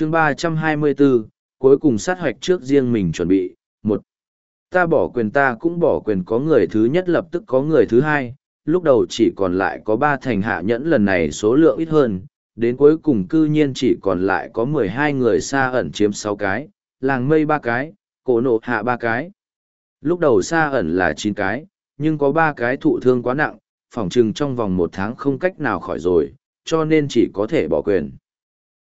chương ba trăm hai mươi bốn cuối cùng sát hoạch trước riêng mình chuẩn bị, một. Ta bỏ quyền ta cũng bỏ quyền có người thứ nhất lập tức có người thứ hai, lúc đầu chỉ còn lại có ba thành hạ nhẫn lần này số lượng ít hơn, đến cuối cùng cư nhiên chỉ còn lại có mười hai người xa ẩn chiếm sáu cái, làng mây ba cái, cổ nộ hạ ba cái. Lúc đầu xa ẩn là chín cái, nhưng có ba cái thụ thương quá nặng, phỏng chừng trong vòng một tháng không cách nào khỏi rồi, cho nên chỉ có thể bỏ quyền.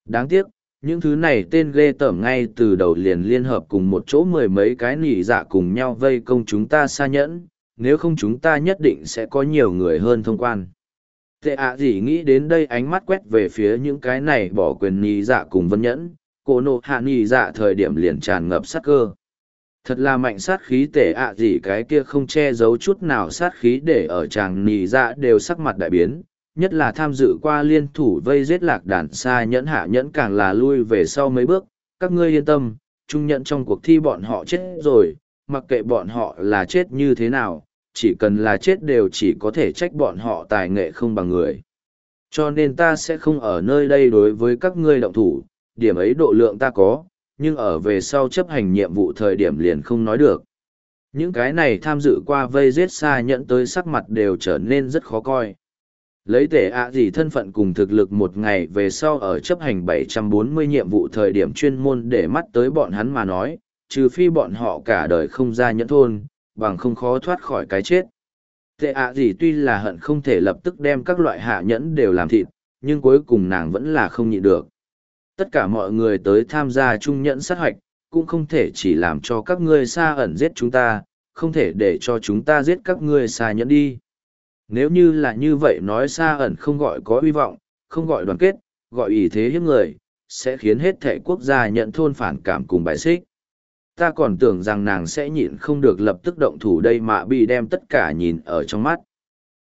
Đáng tiếc những thứ này tên ghê tởm ngay từ đầu liền liên hợp cùng một chỗ mười mấy cái nỉ dạ cùng nhau vây công chúng ta xa nhẫn, nếu không chúng ta nhất định sẽ có nhiều người hơn thông quan. Tệ ạ gì nghĩ đến đây ánh mắt quét về phía những cái này bỏ quyền nỉ dạ cùng vân nhẫn cổ nộ hạ nỉ dạ thời điểm liền tràn ngập sát cơ. Thật là mạnh sát khí tệ ạ gì cái kia không che giấu chút nào sát khí để ở chàng nỉ dạ đều sắc mặt đại biến nhất là tham dự qua liên thủ vây giết lạc đàn xa nhẫn hạ nhẫn càng là lui về sau mấy bước, các ngươi yên tâm, trung nhận trong cuộc thi bọn họ chết rồi, mặc kệ bọn họ là chết như thế nào, chỉ cần là chết đều chỉ có thể trách bọn họ tài nghệ không bằng người. Cho nên ta sẽ không ở nơi đây đối với các ngươi động thủ, điểm ấy độ lượng ta có, nhưng ở về sau chấp hành nhiệm vụ thời điểm liền không nói được. Những cái này tham dự qua vây giết xa nhẫn tới sắc mặt đều trở nên rất khó coi lấy tể ạ gì thân phận cùng thực lực một ngày về sau ở chấp hành 740 nhiệm vụ thời điểm chuyên môn để mắt tới bọn hắn mà nói, trừ phi bọn họ cả đời không ra nhẫn thôn, bằng không khó thoát khỏi cái chết. Tệ ạ gì tuy là hận không thể lập tức đem các loại hạ nhẫn đều làm thịt, nhưng cuối cùng nàng vẫn là không nhịn được. Tất cả mọi người tới tham gia trung nhẫn sát hoạch, cũng không thể chỉ làm cho các ngươi xa ẩn giết chúng ta, không thể để cho chúng ta giết các ngươi xa nhẫn đi. Nếu như là như vậy nói xa ẩn không gọi có hy vọng, không gọi đoàn kết, gọi ý thế hiếp người, sẽ khiến hết thể quốc gia nhận thôn phản cảm cùng bài xích. Ta còn tưởng rằng nàng sẽ nhịn không được lập tức động thủ đây mà bị đem tất cả nhìn ở trong mắt.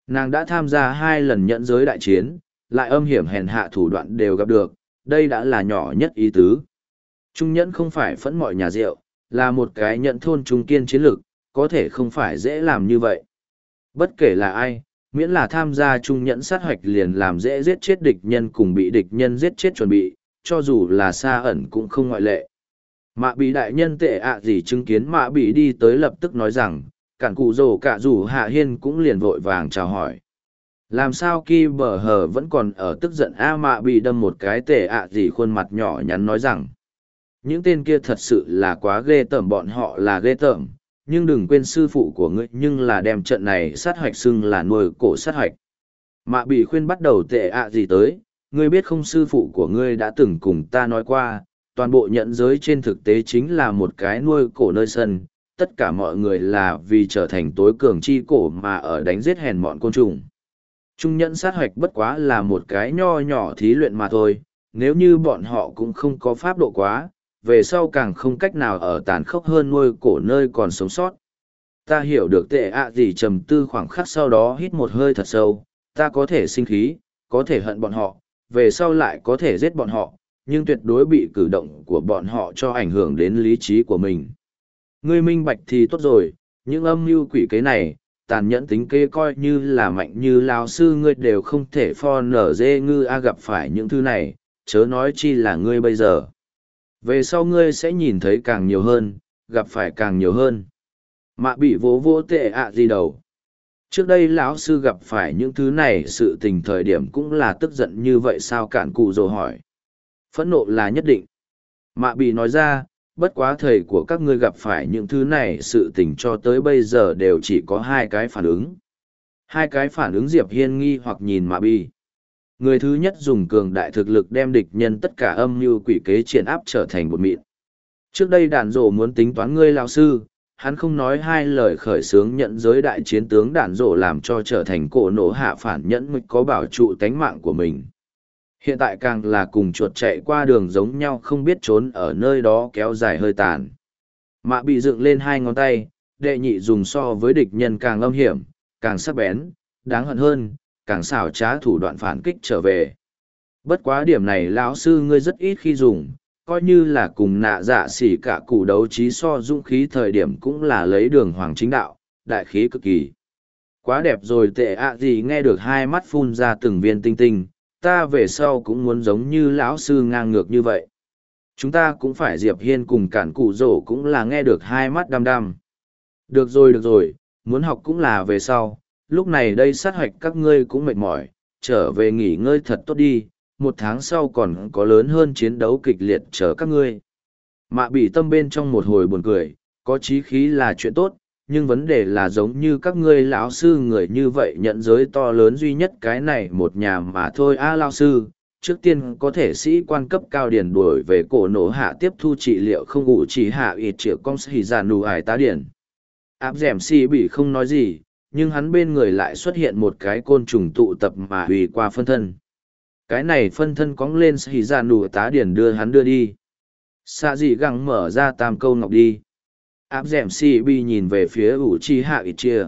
Nàng đã tham gia hai lần nhận giới đại chiến, lại âm hiểm hèn hạ thủ đoạn đều gặp được, đây đã là nhỏ nhất ý tứ. Trung nhẫn không phải phẫn mọi nhà rượu, là một cái nhận thôn trung kiên chiến lược, có thể không phải dễ làm như vậy. Bất kể là ai, miễn là tham gia trung nhẫn sát hoạch liền làm dễ giết chết địch nhân cùng bị địch nhân giết chết chuẩn bị, cho dù là xa ẩn cũng không ngoại lệ. Mạ bị đại nhân tệ ạ gì chứng kiến mạ bị đi tới lập tức nói rằng, cản cụ rồ cả rủ hạ hiên cũng liền vội vàng chào hỏi. Làm sao khi bờ hờ vẫn còn ở tức giận A mạ bị đâm một cái tệ ạ gì khuôn mặt nhỏ nhắn nói rằng, những tên kia thật sự là quá ghê tởm bọn họ là ghê tởm, nhưng đừng quên sư phụ của ngươi nhưng là đem trận này sát hoạch xưng là nuôi cổ sát hoạch. Mạ bị khuyên bắt đầu tệ ạ gì tới, ngươi biết không sư phụ của ngươi đã từng cùng ta nói qua, toàn bộ nhận giới trên thực tế chính là một cái nuôi cổ nơi sân, tất cả mọi người là vì trở thành tối cường chi cổ mà ở đánh giết hèn mọn côn trùng. Trung nhẫn sát hoạch bất quá là một cái nho nhỏ thí luyện mà thôi, nếu như bọn họ cũng không có pháp độ quá, về sau càng không cách nào ở tàn khốc hơn nuôi cổ nơi còn sống sót. Ta hiểu được tệ ạ gì trầm tư khoảng khắc sau đó hít một hơi thật sâu, ta có thể sinh khí, có thể hận bọn họ, về sau lại có thể giết bọn họ, nhưng tuyệt đối bị cử động của bọn họ cho ảnh hưởng đến lý trí của mình. Ngươi minh bạch thì tốt rồi, những âm mưu quỷ kế này, tàn nhẫn tính kế coi như là mạnh như lao sư ngươi đều không thể pho nở dê ngư a gặp phải những thứ này, chớ nói chi là ngươi bây giờ về sau ngươi sẽ nhìn thấy càng nhiều hơn, gặp phải càng nhiều hơn. Mạ bị vỗ vỗ tệ ạ gì đầu. Trước đây lão sư gặp phải những thứ này, sự tình thời điểm cũng là tức giận như vậy sao cản cụ rồi hỏi. Phẫn nộ là nhất định. Mạ bị nói ra, bất quá thầy của các ngươi gặp phải những thứ này, sự tình cho tới bây giờ đều chỉ có hai cái phản ứng. Hai cái phản ứng diệp hiên nghi hoặc nhìn mạ bị người thứ nhất dùng cường đại thực lực đem địch nhân tất cả âm mưu quỷ kế triển áp trở thành một mịn. Trước đây đàn rổ muốn tính toán ngươi lao sư, hắn không nói hai lời khởi sướng nhận giới đại chiến tướng đàn rổ làm cho trở thành cổ nổ hạ phản nhẫn mịch có bảo trụ tánh mạng của mình. Hiện tại càng là cùng chuột chạy qua đường giống nhau không biết trốn ở nơi đó kéo dài hơi tàn. Mạ bị dựng lên hai ngón tay, đệ nhị dùng so với địch nhân càng âm hiểm, càng sắc bén, đáng hận hơn, càng xảo trá thủ đoạn phản kích trở về. Bất quá điểm này lão sư ngươi rất ít khi dùng, coi như là cùng nạ dạ xỉ cả cụ đấu trí so dũng khí thời điểm cũng là lấy đường hoàng chính đạo, đại khí cực kỳ. Quá đẹp rồi tệ ạ gì nghe được hai mắt phun ra từng viên tinh tinh, ta về sau cũng muốn giống như lão sư ngang ngược như vậy. Chúng ta cũng phải Diệp Hiên cùng cản cụ rổ cũng là nghe được hai mắt đăm đăm. Được rồi được rồi, muốn học cũng là về sau, lúc này đây sát hoạch các ngươi cũng mệt mỏi, trở về nghỉ ngơi thật tốt đi, một tháng sau còn có lớn hơn chiến đấu kịch liệt chờ các ngươi. Mạ bị tâm bên trong một hồi buồn cười, có chí khí là chuyện tốt, nhưng vấn đề là giống như các ngươi lão sư người như vậy nhận giới to lớn duy nhất cái này một nhà mà thôi a à, lao sư trước tiên có thể sĩ quan cấp cao điển đuổi về cổ nổ hạ tiếp thu trị liệu không ủ chỉ hạ ít triệu công sĩ già nù ải tá điển áp d ẻ m si bị không nói gì nhưng hắn bên người lại xuất hiện một cái côn trùng tụ tập mà hủy qua phân thân. Cái này phân thân cóng lên xì ra nụ tá điển đưa hắn đưa đi. Xạ dị găng mở ra tam câu ngọc đi. Áp dẻm si bi nhìn về phía ủ chi hạ ít chia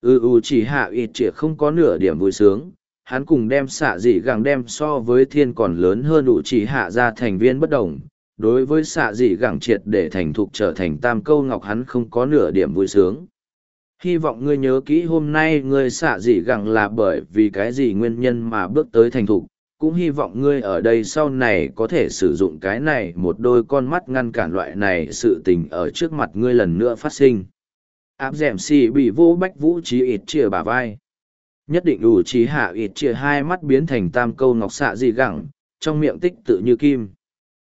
ừ ủ chỉ hạ ít chia không có nửa điểm vui sướng. Hắn cùng đem xạ dị găng đem so với thiên còn lớn hơn ủ chỉ hạ ra thành viên bất đồng. Đối với xạ dị gẳng triệt để thành thục trở thành tam câu ngọc hắn không có nửa điểm vui sướng hy vọng ngươi nhớ kỹ hôm nay ngươi xạ dị gẳng là bởi vì cái gì nguyên nhân mà bước tới thành thục. Cũng hy vọng ngươi ở đây sau này có thể sử dụng cái này một đôi con mắt ngăn cản loại này sự tình ở trước mặt ngươi lần nữa phát sinh. Áp d ẻ m xì bị vô bách vũ trí ít chia bà vai. Nhất định ủ trí hạ ít chia hai mắt biến thành tam câu ngọc xạ dị gẳng, trong miệng tích tự như kim.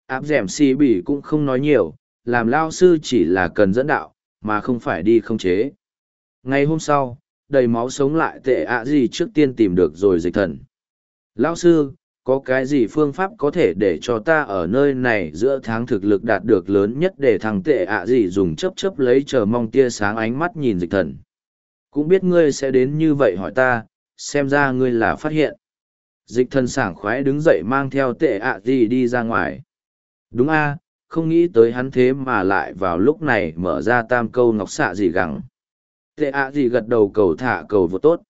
Áp d ẻ m xì bỉ cũng không nói nhiều, làm lao sư chỉ là cần dẫn đạo, mà không phải đi không chế ngày hôm sau, đầy máu sống lại tệ ạ gì trước tiên tìm được rồi dịch thần. Lão sư, có cái gì phương pháp có thể để cho ta ở nơi này giữa tháng thực lực đạt được lớn nhất để thằng tệ ạ gì dùng chấp chấp lấy chờ mong tia sáng ánh mắt nhìn dịch thần? Cũng biết ngươi sẽ đến như vậy hỏi ta, xem ra ngươi là phát hiện. Dịch thần sảng khoái đứng dậy mang theo tệ ạ gì đi ra ngoài. Đúng a, không nghĩ tới hắn thế mà lại vào lúc này mở ra tam câu ngọc xạ gì gắng tệ ạ gì gật đầu cầu thả cầu vô tốt.